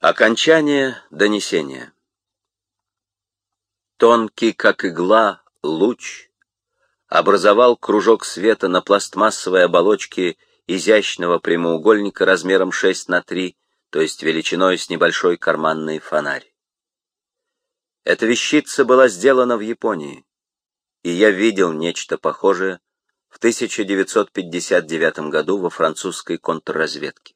Окончание донесения. Тонкий, как игла, луч образовал кружок света на пластмассовой оболочке изящного прямоугольника размером 6 на 3, то есть величиной с небольшой карманный фонарь. Эта вещица была сделана в Японии, и я видел нечто похожее в 1959 году во французской контрразведке.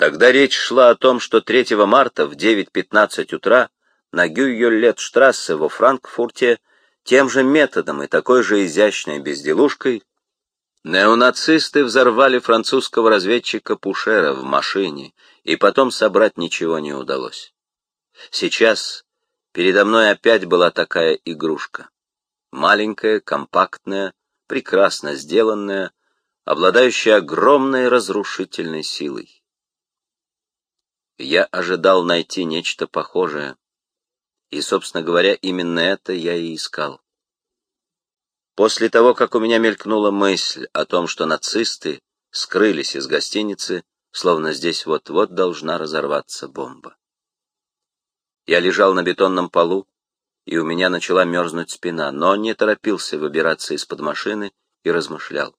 Тогда речь шла о том, что 3 марта в 9.15 утра на Гюйолетштрассе во Франкфурте тем же методом и такой же изящной безделушкой неонацисты взорвали французского разведчика Пушера в машине, и потом собрать ничего не удалось. Сейчас передо мной опять была такая игрушка. Маленькая, компактная, прекрасно сделанная, обладающая огромной разрушительной силой. Я ожидал найти нечто похожее, и, собственно говоря, именно это я и искал. После того, как у меня мелькнула мысль о том, что нацисты скрылись из гостиницы, словно здесь вот-вот должна разорваться бомба. Я лежал на бетонном полу, и у меня начала мерзнуть спина, но не торопился выбираться из-под машины и размышлял.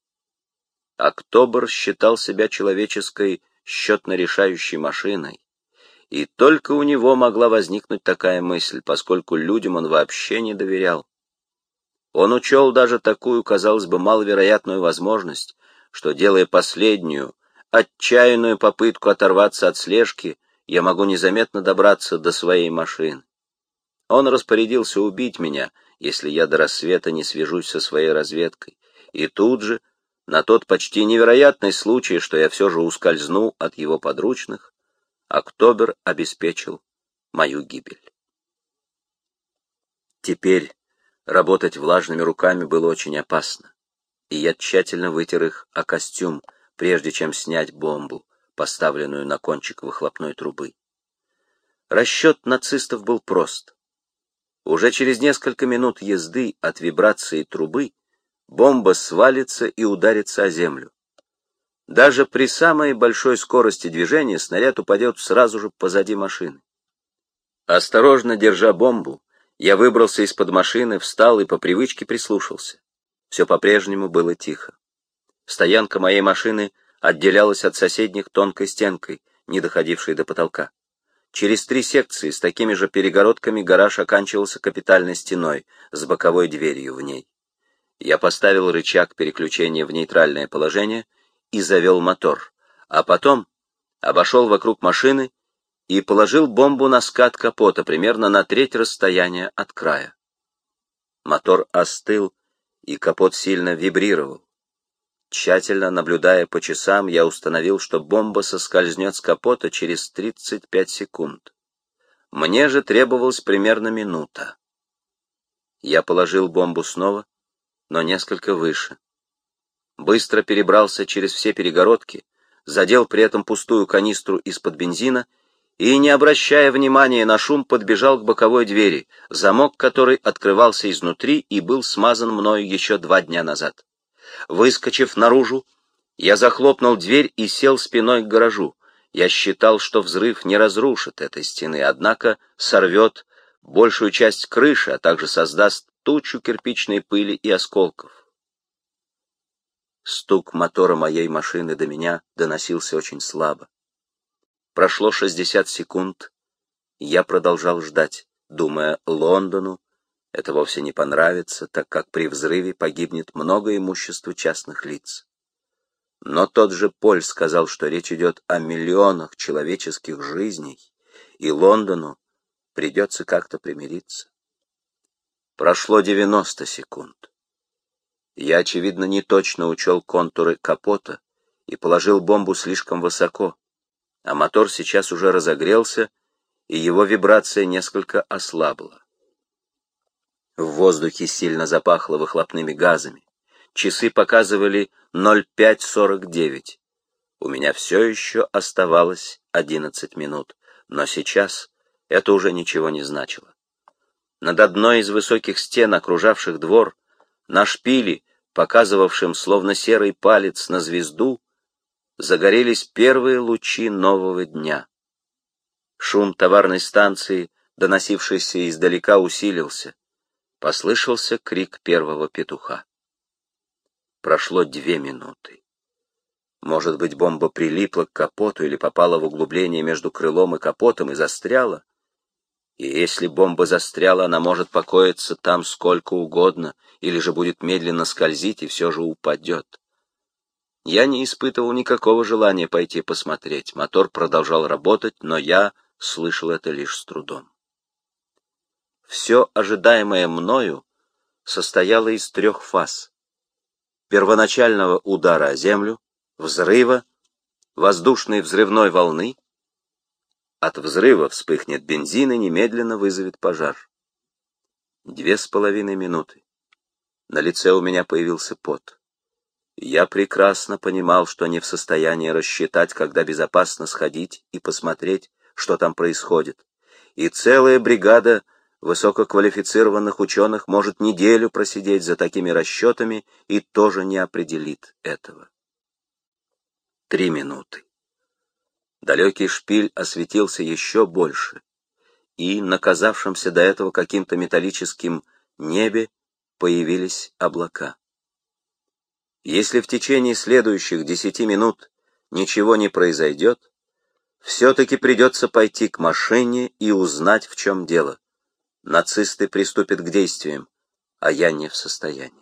Октобер считал себя человеческой счетно-решающей машиной, и только у него могла возникнуть такая мысль, поскольку людям он вообще не доверял. Он учел даже такую, казалось бы, маловероятную возможность, что, делая последнюю, отчаянную попытку оторваться от слежки, я могу незаметно добраться до своей машины. Он распорядился убить меня, если я до рассвета не свяжусь со своей разведкой, и тут же, на тот почти невероятный случай, что я все же ускользну от его подручных, Октобер обеспечил мою гибель. Теперь работать влажными руками было очень опасно, и я тщательно вытер их о костюм, прежде чем снять бомбу, поставленную на кончик выхлопной трубы. Расчет нацистов был прост. Уже через несколько минут езды от вибрации трубы бомба свалится и ударится о землю. Даже при самой большой скорости движения снаряд упадет сразу же позади машины. Осторожно держа бомбу, я выбрался из-под машины, встал и по привычке прислушался. Все по-прежнему было тихо. Стоянка моей машины отделялась от соседних тонкой стенкой, не доходившей до потолка. Через три секции с такими же перегородками гараж оканчивался капитальной стеной с боковой дверью в ней. Я поставил рычаг переключения в нейтральное положение — и завел мотор, а потом обошел вокруг машины и положил бомбу на скат капота примерно на треть расстояния от края. Мотор остыл, и капот сильно вибрировал. Тщательно наблюдая по часам, я установил, что бомба соскользнет с капота через 35 секунд. Мне же требовалась примерно минута. Я положил бомбу снова, но несколько выше быстро перебрался через все перегородки, задел при этом пустую канистру из-под бензина и, не обращая внимания на шум, подбежал к боковой двери, замок которой открывался изнутри и был смазан мною еще два дня назад. Выскочив наружу, я захлопнул дверь и сел спиной к гаражу. Я считал, что взрыв не разрушит этой стены, однако сорвет большую часть крыши, а также создаст тучу кирпичной пыли и осколков. Стук мотора моей машины до меня доносился очень слабо. Прошло 60 секунд, я продолжал ждать, думая, Лондону это вовсе не понравится, так как при взрыве погибнет много имущества частных лиц. Но тот же Поль сказал, что речь идет о миллионах человеческих жизней, и Лондону придется как-то примириться. Прошло 90 секунд. Я, очевидно, не точно учел контуры капота и положил бомбу слишком высоко, а мотор сейчас уже разогрелся, и его вибрация несколько ослабла. В воздухе сильно запахло выхлопными газами. Часы показывали 05.49. У меня все еще оставалось 11 минут, но сейчас это уже ничего не значило. Над одной из высоких стен, окружавших двор, на шпиле, показывавшем словно серый палец на звезду, загорелись первые лучи нового дня. Шум товарной станции, доносившийся издалека, усилился. Послышался крик первого петуха. Прошло две минуты. Может быть, бомба прилипла к капоту или попала в углубление между крылом и капотом и застряла? И если бомба застряла, она может покоиться там сколько угодно, или же будет медленно скользить и все же упадет. Я не испытывал никакого желания пойти посмотреть. Мотор продолжал работать, но я слышал это лишь с трудом. Все ожидаемое мною состояло из трех фаз. Первоначального удара о землю, взрыва, воздушной взрывной волны. От взрыва вспыхнет бензин и немедленно вызовет пожар. Две с половиной минуты. На лице у меня появился пот. Я прекрасно понимал, что не в состоянии рассчитать, когда безопасно сходить и посмотреть, что там происходит. И целая бригада высококвалифицированных ученых может неделю просидеть за такими расчетами и тоже не определит этого. Три минуты. Далекий шпиль осветился еще больше, и на казавшемся до этого каким-то металлическим небе появились облака. Если в течение следующих десяти минут ничего не произойдет, все-таки придется пойти к машине и узнать, в чем дело. Нацисты приступят к действиям, а я не в состоянии.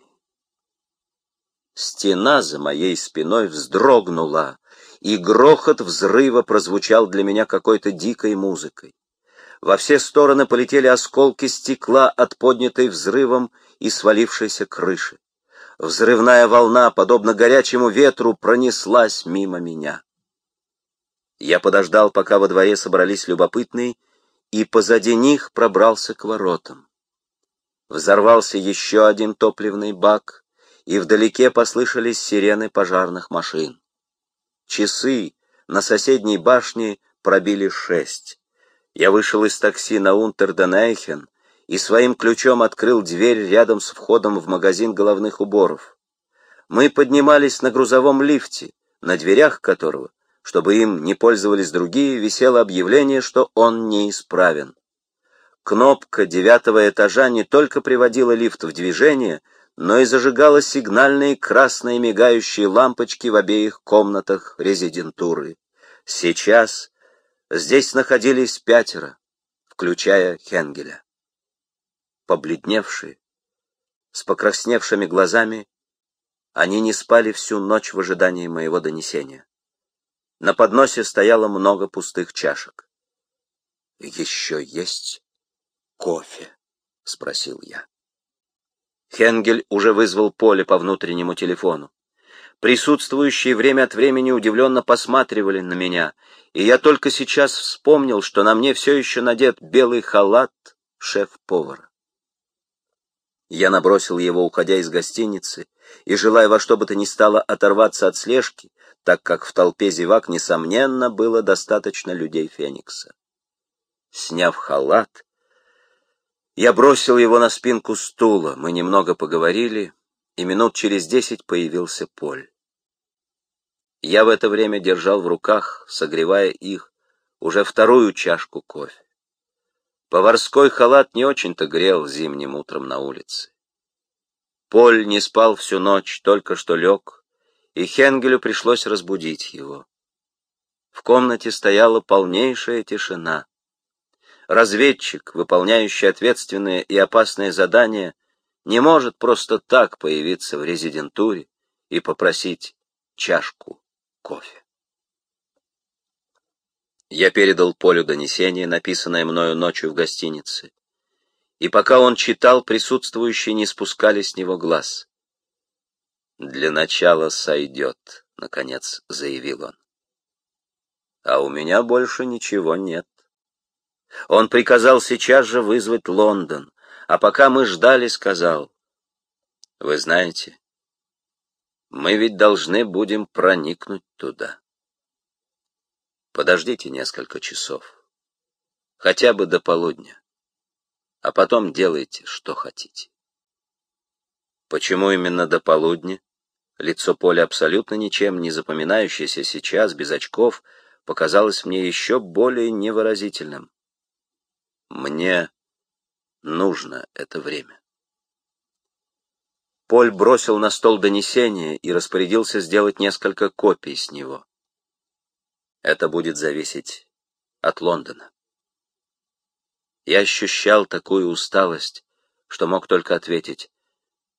Стена за моей спиной вздрогнула, и грохот взрыва прозвучал для меня какой-то дикой музыкой. Во все стороны полетели осколки стекла от поднятой взрывом и свалившейся крыши. Взрывная волна, подобно горячему ветру, пронеслась мимо меня. Я подождал, пока во дворе собрались любопытные, и позади них пробрался к воротам. Взорвался еще один топливный бак, и вдалеке послышались сирены пожарных машин. Часы на соседней башне пробили шесть. Я вышел из такси на Унтерденайхен и своим ключом открыл дверь рядом с входом в магазин головных уборов. Мы поднимались на грузовом лифте, на дверях которого, чтобы им не пользовались другие, висело объявление, что он неисправен. Кнопка девятого этажа не только приводила лифт в движение, но и зажигала сигнальные красные мигающие лампочки в обеих комнатах резидентуры. Сейчас здесь находились пятеро, включая Хенгеля. Побледневшие, с покрасневшими глазами, они не спали всю ночь в ожидании моего донесения. На подносе стояло много пустых чашек. «Еще есть кофе?» — спросил я. Хенгель уже вызвал поле по внутреннему телефону. Присутствующие время от времени удивленно посматривали на меня, и я только сейчас вспомнил, что на мне все еще надет белый халат шеф-повара. Я набросил его, уходя из гостиницы, и, желая во что бы то ни стало оторваться от слежки, так как в толпе зевак, несомненно, было достаточно людей Феникса. Сняв халат, я бросил его на спинку стула, мы немного поговорили, и минут через десять появился Поль. Я в это время держал в руках, согревая их, уже вторую чашку кофе. Поварской халат не очень-то грел зимним утром на улице. Поль не спал всю ночь, только что лег, и Хенгелю пришлось разбудить его. В комнате стояла полнейшая тишина. Разведчик, выполняющий ответственное и опасное задание, не может просто так появиться в резидентуре и попросить чашку кофе. Я передал Полю донесение, написанное мною ночью в гостинице, и пока он читал, присутствующие не спускали с него глаз. «Для начала сойдет», — наконец заявил он. «А у меня больше ничего нет». Он приказал сейчас же вызвать Лондон, а пока мы ждали, сказал, «Вы знаете, мы ведь должны будем проникнуть туда. Подождите несколько часов, хотя бы до полудня, а потом делайте, что хотите». Почему именно до полудня? Лицо Поля абсолютно ничем не запоминающееся сейчас, без очков, показалось мне еще более невыразительным. Мне нужно это время. Поль бросил на стол донесение и распорядился сделать несколько копий с него. Это будет зависеть от Лондона. Я ощущал такую усталость, что мог только ответить,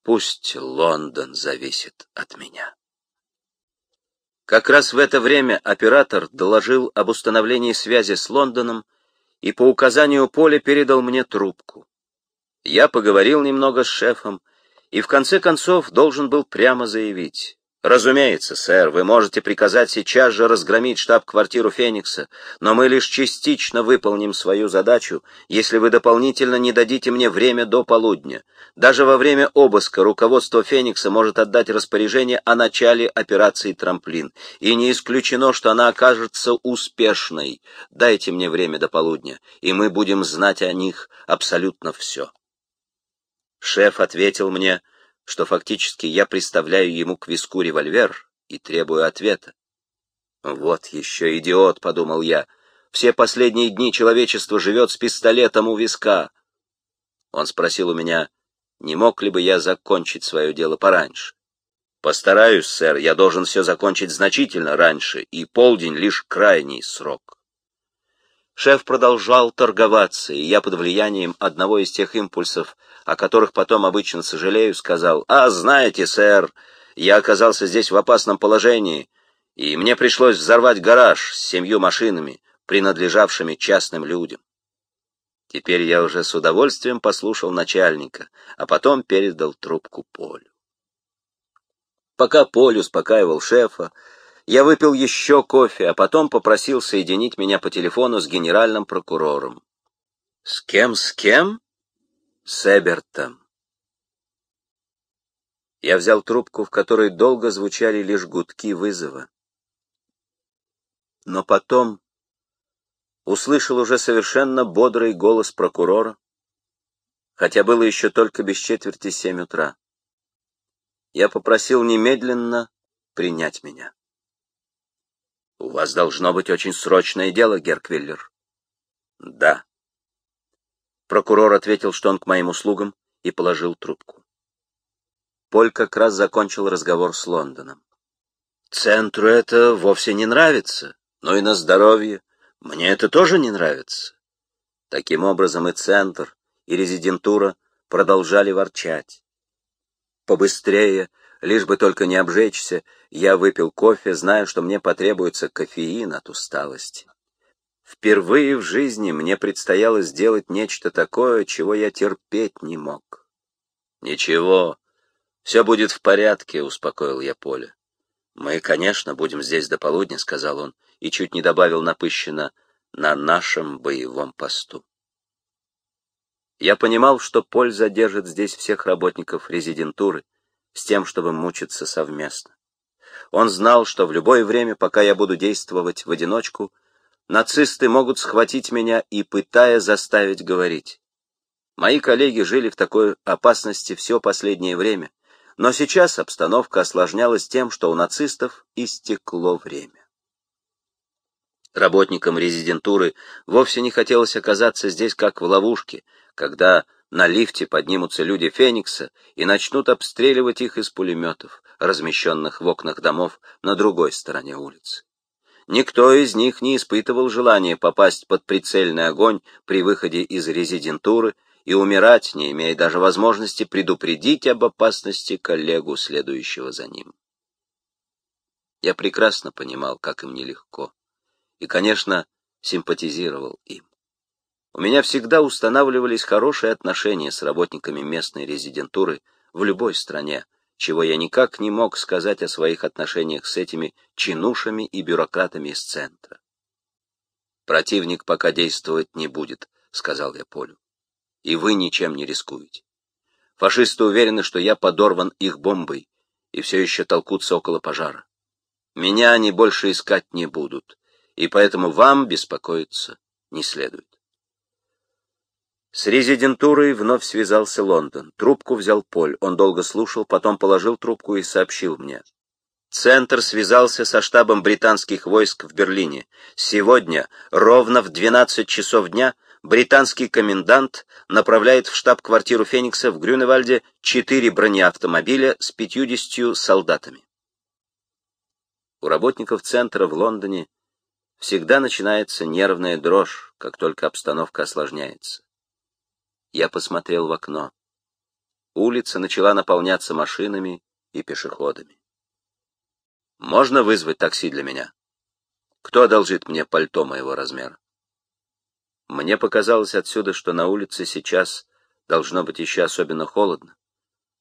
пусть Лондон зависит от меня. Как раз в это время оператор доложил об установлении связи с Лондоном и по указанию Поля передал мне трубку. Я поговорил немного с шефом и в конце концов должен был прямо заявить, Разумеется, сэр, вы можете приказать сейчас же разгромить штаб-квартиру Феникса, но мы лишь частично выполним свою задачу, если вы дополнительно не дадите мне время до полудня. Даже во время обыска руководство Феникса может отдать распоряжение о начале операции «Трамплин», и не исключено, что она окажется успешной. Дайте мне время до полудня, и мы будем знать о них абсолютно все. Шеф ответил мне, что фактически я приставляю ему к виску револьвер и требую ответа. «Вот еще идиот», — подумал я, — «все последние дни человечество живет с пистолетом у виска». Он спросил у меня, не мог ли бы я закончить свое дело пораньше. «Постараюсь, сэр, я должен все закончить значительно раньше, и полдень — лишь крайний срок». Шеф продолжал торговаться, и я под влиянием одного из тех импульсов, о которых потом обычно сожалею, сказал, «А, знаете, сэр, я оказался здесь в опасном положении, и мне пришлось взорвать гараж с семью машинами, принадлежавшими частным людям». Теперь я уже с удовольствием послушал начальника, а потом передал трубку Полю. Пока Поль успокаивал шефа, я выпил еще кофе, а потом попросил соединить меня по телефону с генеральным прокурором. «С кем, с кем?» «С Эбертом». Я взял трубку, в которой долго звучали лишь гудки вызова. Но потом услышал уже совершенно бодрый голос прокурора, хотя было еще только без четверти семь утра. Я попросил немедленно принять меня. У вас должно быть очень срочное дело, Герквиллер. Да. Прокурор ответил, что он к моим услугам, и положил трубку. Поль как раз закончил разговор с Лондоном. Центру это вовсе не нравится, но и на здоровье. Мне это тоже не нравится. Таким образом и центр, и резидентура продолжали ворчать. Побыстрее, Лишь бы только не обжечься, я выпил кофе, зная, что мне потребуется кофеин от усталости. Впервые в жизни мне предстояло сделать нечто такое, чего я терпеть не мог. «Ничего, все будет в порядке», — успокоил я Поля. «Мы, конечно, будем здесь до полудня», — сказал он, и чуть не добавил напыщенно «на нашем боевом посту». Я понимал, что Поль задержит здесь всех работников резидентуры, с тем, чтобы мучиться совместно. Он знал, что в любое время, пока я буду действовать в одиночку, нацисты могут схватить меня и, пытая, заставить говорить. Мои коллеги жили в такой опасности все последнее время, но сейчас обстановка осложнялась тем, что у нацистов истекло время. Работникам резидентуры вовсе не хотелось оказаться здесь как в ловушке, когда на лифте поднимутся люди Феникса и начнут обстреливать их из пулеметов, размещенных в окнах домов на другой стороне улицы. Никто из них не испытывал желания попасть под прицельный огонь при выходе из резидентуры и умирать, не имея даже возможности предупредить об опасности коллегу, следующего за ним. Я прекрасно понимал, как им нелегко, и, конечно, симпатизировал им. У меня всегда устанавливались хорошие отношения с работниками местной резидентуры в любой стране, чего я никак не мог сказать о своих отношениях с этими чинушами и бюрократами из центра. «Противник пока действовать не будет», — сказал я Полю. «И вы ничем не рискуете. Фашисты уверены, что я подорван их бомбой, и все еще толкутся около пожара. Меня они больше искать не будут, и поэтому вам беспокоиться не следует. С резидентурой вновь связался Лондон. Трубку взял Поль. Он долго слушал, потом положил трубку и сообщил мне. Центр связался со штабом британских войск в Берлине. Сегодня, ровно в 12 часов дня, британский комендант направляет в штаб-квартиру Феникса в Грюневальде четыре бронеавтомобиля с 50 солдатами. У работников центра в Лондоне всегда начинается нервная дрожь, как только обстановка осложняется. Я посмотрел в окно. Улица начала наполняться машинами и пешеходами. Можно вызвать такси для меня? Кто одолжит мне пальто моего размера? Мне показалось отсюда, что на улице сейчас должно быть еще особенно холодно,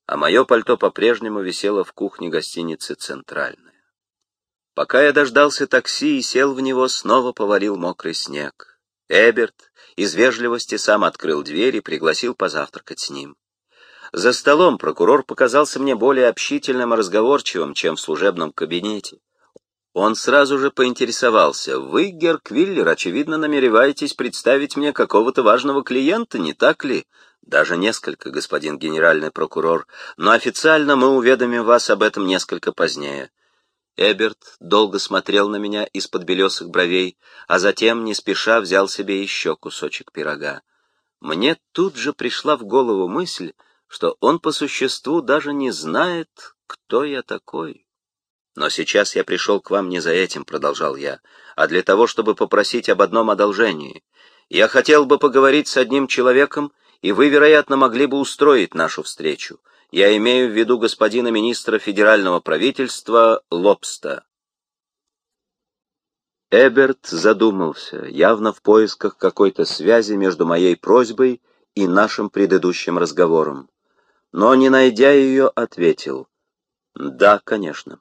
а мое пальто по-прежнему висело в кухне гостиницы «Центральная». Пока я дождался такси и сел в него, снова повалил мокрый снег. Эберт из вежливости сам открыл дверь и пригласил позавтракать с ним. За столом прокурор показался мне более общительным и разговорчивым, чем в служебном кабинете. Он сразу же поинтересовался. «Вы, Герквиллер, очевидно, намереваетесь представить мне какого-то важного клиента, не так ли?» «Даже несколько, господин генеральный прокурор, но официально мы уведомим вас об этом несколько позднее». Эберт долго смотрел на меня из-под белесых бровей, а затем, не спеша, взял себе еще кусочек пирога. Мне тут же пришла в голову мысль, что он по существу даже не знает, кто я такой. Но сейчас я пришел к вам не за этим, продолжал я, а для того, чтобы попросить об одном одолжении. Я хотел бы поговорить с одним человеком, и вы, вероятно, могли бы устроить нашу встречу. Я имею в виду господина министра федерального правительства Лобста. Эберт задумался, явно в поисках какой-то связи между моей просьбой и нашим предыдущим разговором но, не найдя ее, ответил «Да, конечно».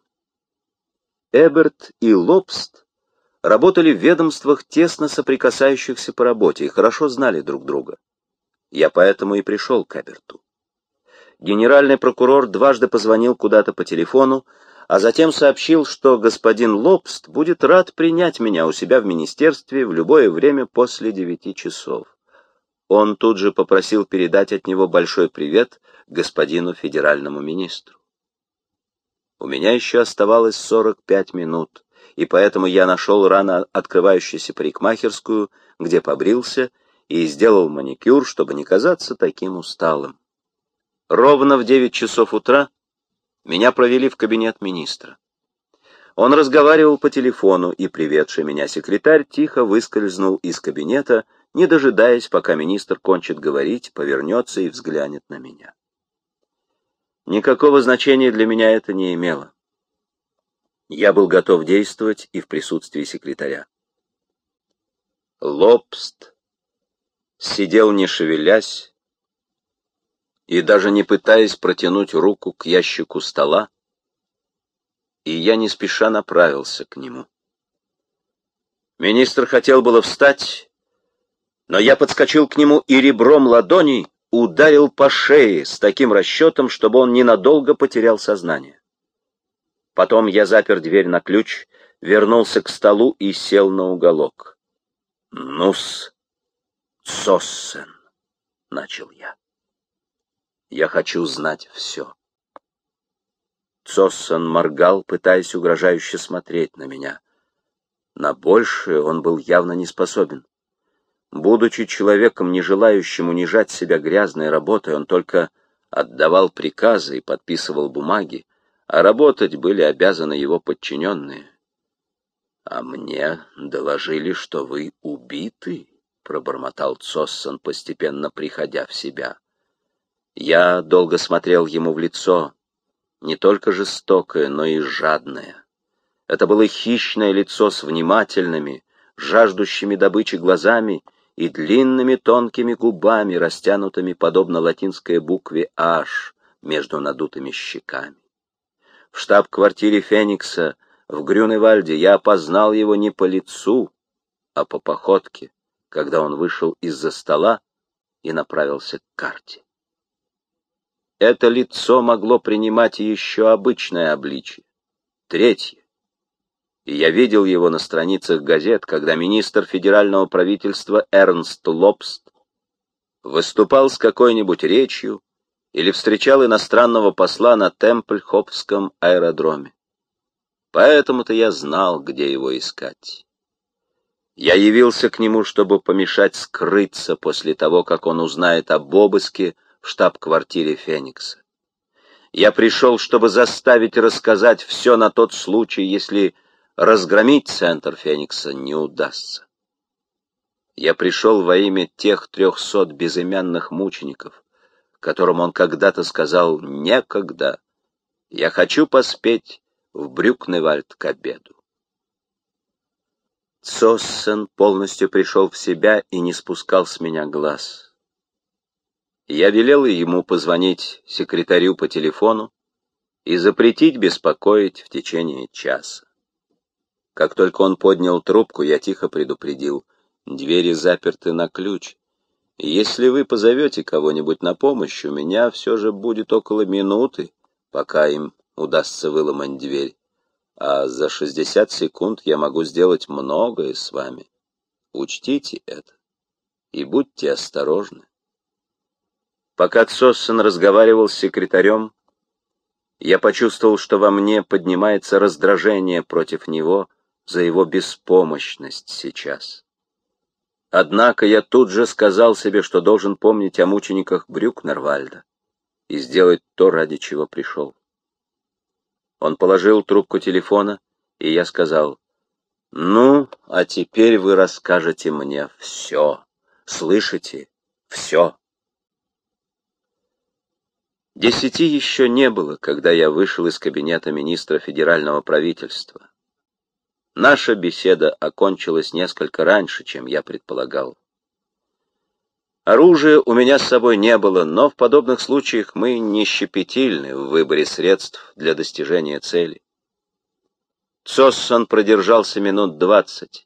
Эберт и Лобст работали в ведомствах, тесно соприкасающихся по работе, и хорошо знали друг друга. Я поэтому и пришел к Эберту. Генеральный прокурор дважды позвонил куда-то по телефону, а затем сообщил, что господин Лобст будет рад принять меня у себя в министерстве в любое время после девяти часов. Он тут же попросил передать от него большой привет господину федеральному министру. У меня еще оставалось 45 минут, и поэтому я нашел рано открывающуюся парикмахерскую, где побрился и сделал маникюр, чтобы не казаться таким усталым. Ровно в 9 часов утра меня провели в кабинет министра. Он разговаривал по телефону, и приведший меня секретарь тихо выскользнул из кабинета, не дожидаясь, пока министр кончит говорить, повернется и взглянет на меня. Никакого значения для меня это не имело. Я был готов действовать и в присутствии секретаря. Лобст сидел не шевелясь и даже не пытаясь протянуть руку к ящику стола, и я не спеша направился к нему. Министр хотел было встать, но я подскочил к нему и ребром ладони ударил по шее с таким расчетом, чтобы он ненадолго потерял сознание. Потом я запер дверь на ключ, вернулся к столу и сел на уголок. «Ну-с, Соссен», — начал я. «Я хочу знать все». Соссен моргал, пытаясь угрожающе смотреть на меня. На большее он был явно не способен. Будучи человеком, не желающим унижать себя грязной работой, он только отдавал приказы и подписывал бумаги, а работать были обязаны его подчиненные. — А мне доложили, что вы убиты, — пробормотал Цоссон, постепенно приходя в себя. Я долго смотрел ему в лицо, не только жестокое, но и жадное. Это было хищное лицо с внимательными, жаждущими добычи глазами и длинными тонкими губами, растянутыми подобно латинской букве «H» между надутыми щеками. В штаб-квартире Феникса в Грюневальде я опознал его не по лицу, а по походке, когда он вышел из-за стола и направился к карте. Это лицо могло принимать еще обычное обличие, третье, я видел его на страницах газет, когда министр федерального правительства Эрнст Лобст выступал с какой-нибудь речью или встречал иностранного посла на Темпль-Хопском аэродроме. поэтому-то я знал, где его искать. Я явился к нему, чтобы помешать скрыться после того, как он узнает об обыске в штаб-квартире Феникса. Я пришел, чтобы заставить рассказать все на тот случай, если разгромить центр Феникса не удастся. Я пришел во имя тех трехсот безымянных мучеников, которым он когда-то сказал «некогда». Я хочу поспеть в Брюкневальд к обеду. Соссен полностью пришел в себя и не спускал с меня глаз. Я велел ему позвонить секретарю по телефону и запретить беспокоить в течение часа. Как только он поднял трубку, я тихо предупредил, двери заперты на ключ. Если вы позовете кого-нибудь на помощь, у меня все же будет около минуты, пока им удастся выломать дверь а за 60 секунд я могу сделать многое с вами. Учтите это и будьте осторожны. Пока Цоссен разговаривал с секретарем, я почувствовал, что во мне поднимается раздражение против него за его беспомощность сейчас. Однако я тут же сказал себе, что должен помнить о мучениках Брюкнервальда и сделать то, ради чего пришел. Он положил трубку телефона, и я сказал, «Ну, а теперь вы расскажете мне все. Слышите? Все». Десяти еще не было, когда я вышел из кабинета министра федерального правительства. Наша беседа окончилась несколько раньше, чем я предполагал. Оружия у меня с собой не было, но в подобных случаях мы не щепетильны в выборе средств для достижения цели. Цоссон продержался минут двадцать,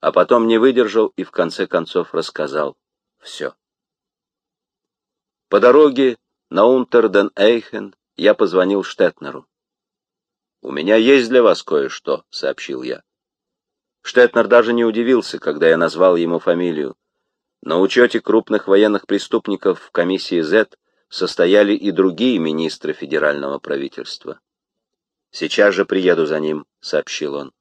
а потом не выдержал и в конце концов рассказал все. По дороге на Унтерден-Эйхен я позвонил Штетнеру. «У меня есть для вас кое-что», — сообщил я. Штетнер даже не удивился, когда я назвал ему фамилию. На учете крупных военных преступников в комиссии Z состояли и другие министры федерального правительства. «Сейчас же приеду за ним», — сообщил он.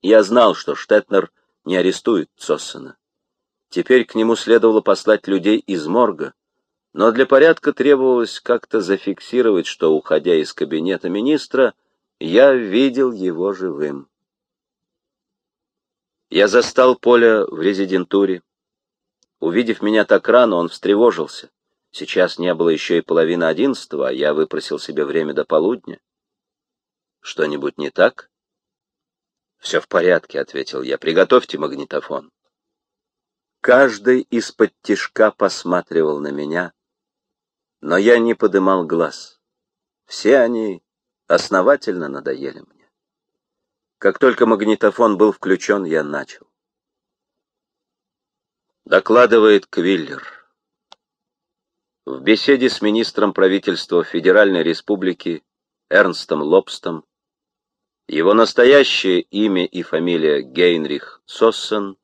Я знал, что Штетнер не арестует Цоссена. Теперь к нему следовало послать людей из морга, но для порядка требовалось как-то зафиксировать, что, уходя из кабинета министра, я видел его живым. Я застал Поля в резидентуре. Увидев меня так рано, он встревожился. Сейчас не было еще и половины одиннадцатого, а я выпросил себе время до полудня. Что-нибудь не так? Все в порядке, — ответил я. Приготовьте магнитофон. Каждый из-под посматривал на меня, но я не подымал глаз. Все они основательно надоели мне. Как только магнитофон был включен, я начал. Докладывает Квиллер. В беседе с министром правительства Федеральной Республики Эрнстом Лобстом его настоящее имя и фамилия Гейнрих Соссен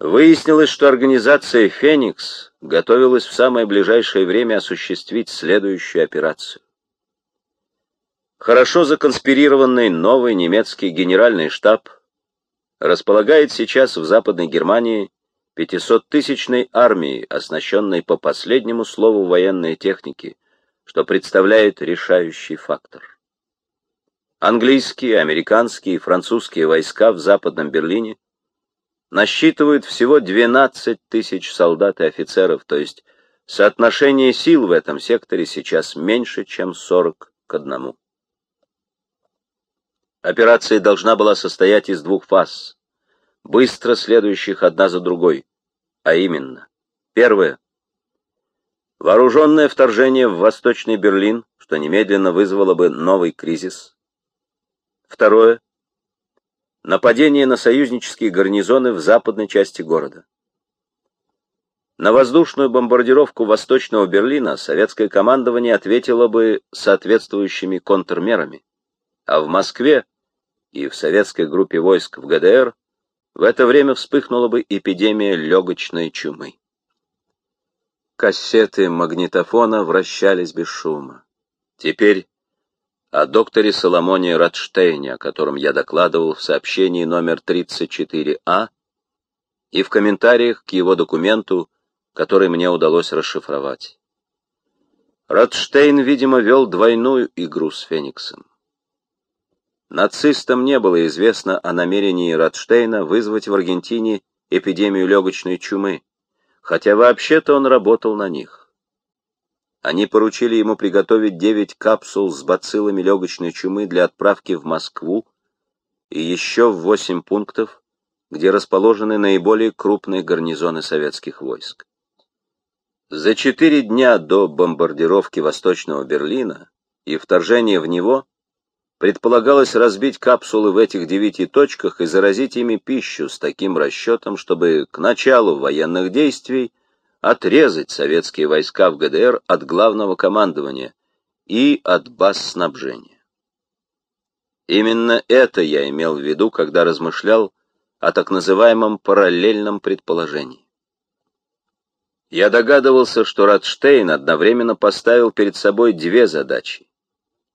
выяснилось, что организация «Феникс» готовилась в самое ближайшее время осуществить следующую операцию. Хорошо законспирированный новый немецкий генеральный штаб располагает сейчас в Западной Германии 500-тысячной армией, оснащенной по последнему слову военной техники, что представляет решающий фактор. Английские, американские и французские войска в Западном Берлине насчитывают всего 12 тысяч солдат и офицеров, то есть соотношение сил в этом секторе сейчас меньше, чем 40 к одному. Операция должна была состоять из двух фаз, быстро следующих одна за другой, а именно, первое — вооруженное вторжение в Восточный Берлин, что немедленно вызвало бы новый кризис. Второе — нападение на союзнические гарнизоны в западной части города. На воздушную бомбардировку Восточного Берлина советское командование ответило бы соответствующими контрмерами, а в Москве и в советской группе войск в ГДР в это время вспыхнула бы эпидемия легочной чумы. Кассеты магнитофона вращались без шума. Теперь о докторе Соломоне Радштейне, о котором я докладывал в сообщении номер 34А и в комментариях к его документу, который мне удалось расшифровать. Радштейн, видимо, вел двойную игру с Фениксом. Нацистам не было известно о намерении Радштейна вызвать в Аргентине эпидемию легочной чумы, хотя вообще-то он работал на них. Они поручили ему приготовить девять капсул с бациллами легочной чумы для отправки в Москву и еще в восемь пунктов, где расположены наиболее крупные гарнизоны советских войск. За четыре дня до бомбардировки Восточного Берлина и вторжения в него предполагалось разбить капсулы в этих девяти точках и заразить ими пищу с таким расчетом, чтобы к началу военных действий отрезать советские войска в ГДР от главного командования и от баз снабжения. Именно это я имел в виду, когда размышлял о так называемом параллельном предположении. Я догадывался, что Радштейн одновременно поставил перед собой две задачи.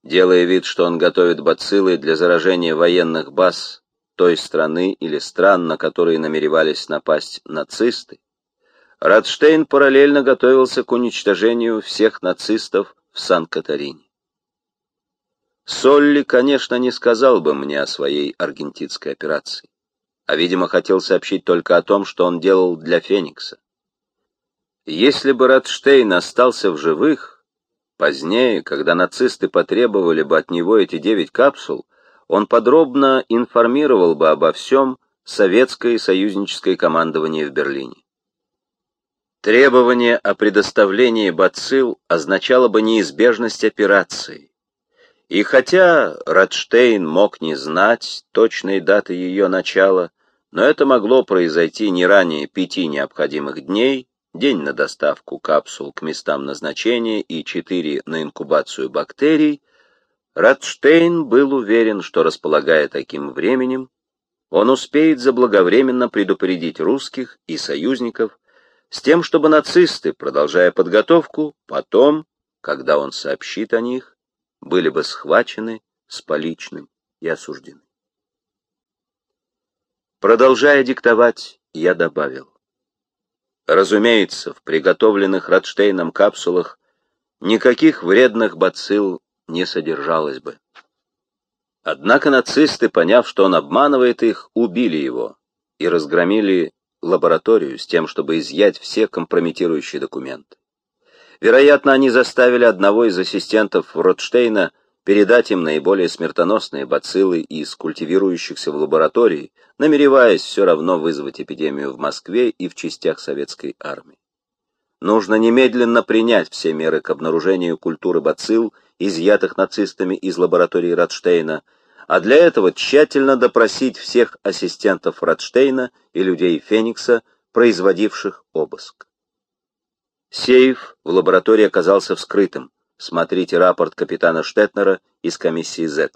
Делая вид, что он готовит бациллы для заражения военных баз той страны или стран, на которые намеревались напасть нацисты, Радштейн параллельно готовился к уничтожению всех нацистов в Сан-Катарине. Солли, конечно, не сказал бы мне о своей аргентинской операции, а, видимо, хотел сообщить только о том, что он делал для Феникса. Если бы Радштейн остался в живых, позднее, когда нацисты потребовали бы от него эти девять капсул, он подробно информировал бы обо всем советское и союзническое командование в Берлине. Требование о предоставлении бацилл означало бы неизбежность операции. И хотя Радштейн мог не знать точной даты ее начала, но это могло произойти не ранее пяти необходимых дней, день на доставку капсул к местам назначения и четыре на инкубацию бактерий, Радштейн был уверен, что, располагая таким временем, он успеет заблаговременно предупредить русских и союзников с тем, чтобы нацисты, продолжая подготовку, потом, когда он сообщит о них, были бы схвачены с поличным и осуждены. Продолжая диктовать, я добавил. Разумеется, в приготовленных Радштейном капсулах никаких вредных бацилл не содержалось бы. Однако нацисты, поняв, что он обманывает их, убили его и разгромили лабораторию с тем, чтобы изъять все компрометирующие документы. Вероятно, они заставили одного из ассистентов Ротштейна передать им наиболее смертоносные бациллы из культивирующихся в лаборатории, намереваясь все равно вызвать эпидемию в Москве и в частях советской армии. Нужно немедленно принять все меры к обнаружению культуры бацилл, изъятых нацистами из лаборатории Ротштейна, а для этого тщательно допросить всех ассистентов Радштейна и людей Феникса, производивших обыск. Сейф в лаборатории оказался вскрытым. Смотрите рапорт капитана Штетнера из комиссии Z.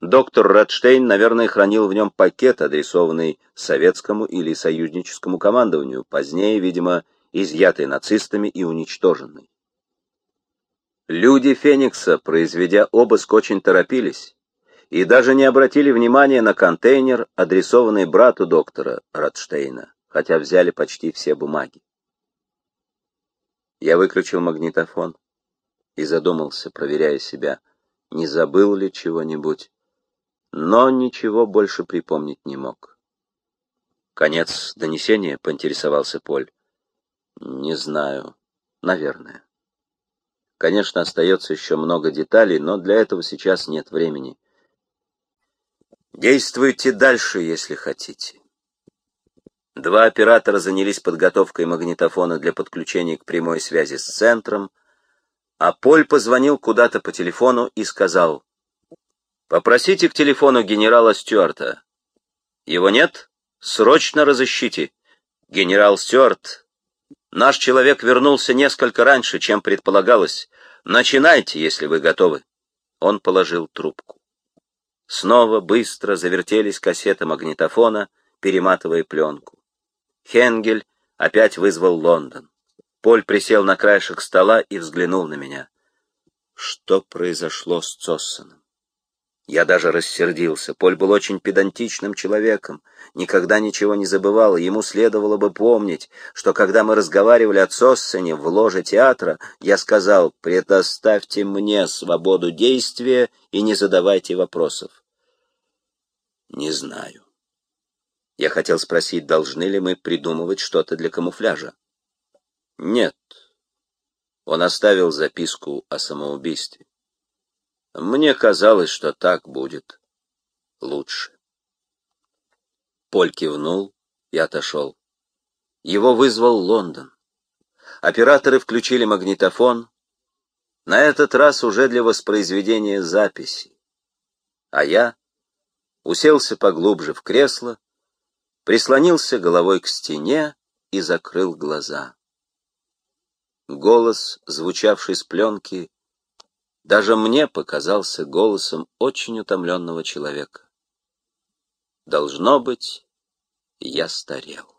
Доктор Радштейн, наверное, хранил в нем пакет, адресованный советскому или союзническому командованию, позднее, видимо, изъятый нацистами и уничтоженный. Люди Феникса, произведя обыск, очень торопились и даже не обратили внимания на контейнер, адресованный брату доктора Радштейна, хотя взяли почти все бумаги. Я выключил магнитофон и задумался, проверяя себя, не забыл ли чего-нибудь, но ничего больше припомнить не мог. «Конец донесения?» — поинтересовался Поль. «Не знаю. Наверное. Конечно, остается еще много деталей, но для этого сейчас нет времени. Действуйте дальше, если хотите. Два оператора занялись подготовкой магнитофона для подключения к прямой связи с центром, а Поль позвонил куда-то по телефону и сказал, «Попросите к телефону генерала Стюарта. Его нет? Срочно разыщите. Генерал Стюарт, наш человек вернулся несколько раньше, чем предполагалось. Начинайте, если вы готовы». Он положил трубку. Снова быстро завертелись кассеты магнитофона, перематывая пленку. Хенгель опять вызвал Лондон. Поль присел на краешек стола и взглянул на меня. Что произошло с Цоссоном? Я даже рассердился. Поль был очень педантичным человеком, никогда ничего не забывал, ему следовало бы помнить, что когда мы разговаривали о Цоссене в ложе театра, я сказал «предоставьте мне свободу действия и не задавайте вопросов». Не знаю. Я хотел спросить, должны ли мы придумывать что-то для камуфляжа. Нет. Он оставил записку о самоубийстве. Мне казалось, что так будет лучше. Поль кивнул и отошел. Его вызвал Лондон. Операторы включили магнитофон, на этот раз уже для воспроизведения записи. А я уселся поглубже в кресло, прислонился головой к стене и закрыл глаза. Голос, звучавший с пленки, даже мне показался голосом очень утомленного человека. Должно быть, я старел.